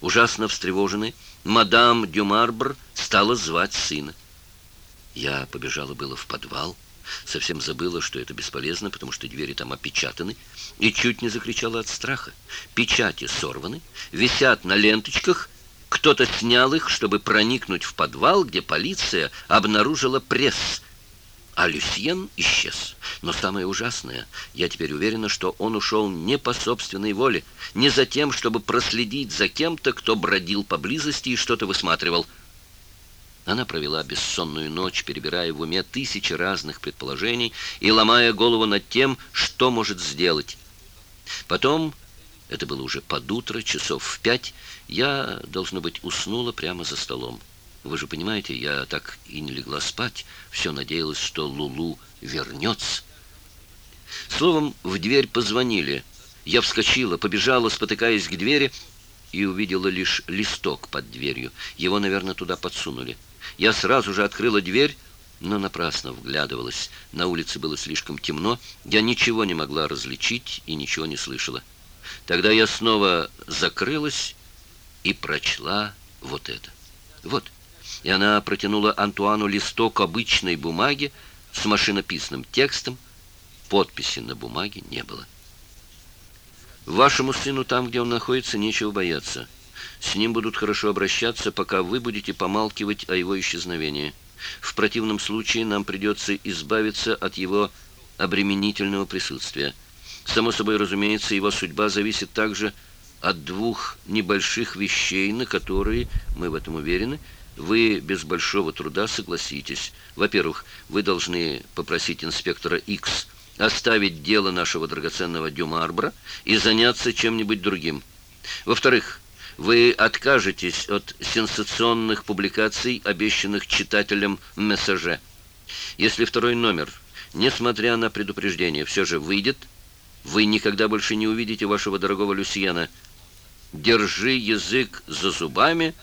ужасно встревоженный мадам Дюмарбр стала звать сына. Я побежала было в подвал, совсем забыла, что это бесполезно, потому что двери там опечатаны, и чуть не закричала от страха. Печати сорваны, висят на ленточках, кто-то снял их, чтобы проникнуть в подвал, где полиция обнаружила пресс, а Люсьен исчез. Но самое ужасное, я теперь уверена, что он ушел не по собственной воле, не за тем, чтобы проследить за кем-то, кто бродил поблизости и что-то высматривал. Она провела бессонную ночь, перебирая в уме тысячи разных предположений и ломая голову над тем, что может сделать. Потом, это было уже под утро, часов в пять, я, должно быть, уснула прямо за столом. Вы же понимаете, я так и не легла спать. Все надеялась, что Лулу вернется. Словом, в дверь позвонили. Я вскочила, побежала, спотыкаясь к двери, и увидела лишь листок под дверью. Его, наверное, туда подсунули. Я сразу же открыла дверь, но напрасно вглядывалась. На улице было слишком темно, я ничего не могла различить и ничего не слышала. Тогда я снова закрылась и прочла вот это. Вот. И она протянула Антуану листок обычной бумаги с машинописным текстом. Подписи на бумаге не было. Вашему сыну там, где он находится, нечего бояться. С ним будут хорошо обращаться, пока вы будете помалкивать о его исчезновении. В противном случае нам придется избавиться от его обременительного присутствия. Само собой, разумеется, его судьба зависит также от двух небольших вещей, на которые, мы в этом уверены, Вы без большого труда согласитесь. Во-первых, вы должны попросить инспектора X оставить дело нашего драгоценного Дюмарбра и заняться чем-нибудь другим. Во-вторых, вы откажетесь от сенсационных публикаций, обещанных читателям мессаже. Если второй номер, несмотря на предупреждение, все же выйдет, вы никогда больше не увидите вашего дорогого Люсьена. Держи язык за зубами –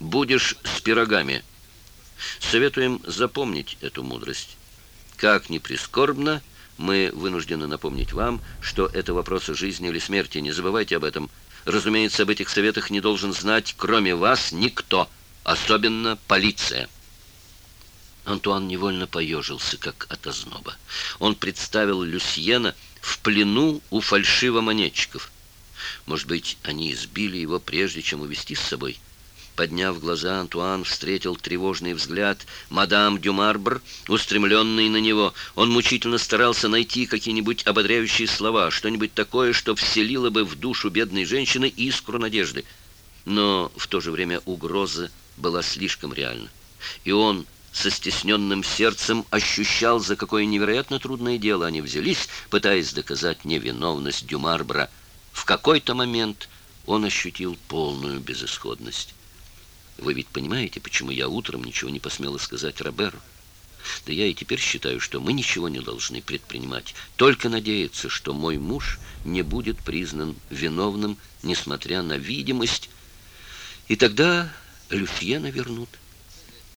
будешь с пирогами. Советуем запомнить эту мудрость. Как ни прискорбно, мы вынуждены напомнить вам, что это вопросы жизни или смерти. Не забывайте об этом. Разумеется, об этих советах не должен знать, кроме вас, никто, особенно полиция. Антуан невольно поежился, как от озноба. Он представил Люсьена в плену у фальшивомонетчиков. Может быть, они избили его, прежде чем увести с собой? — подняв глаза, Антуан встретил тревожный взгляд мадам Дюмарбр, устремленный на него. Он мучительно старался найти какие-нибудь ободряющие слова, что-нибудь такое, что вселило бы в душу бедной женщины искру надежды. Но в то же время угроза была слишком реальна. И он со стесненным сердцем ощущал, за какое невероятно трудное дело они взялись, пытаясь доказать невиновность Дюмарбра. В какой-то момент он ощутил полную безысходность. Вы ведь понимаете, почему я утром ничего не посмела сказать Роберу? Да я и теперь считаю, что мы ничего не должны предпринимать, только надеяться, что мой муж не будет признан виновным, несмотря на видимость, и тогда Люсьена вернут.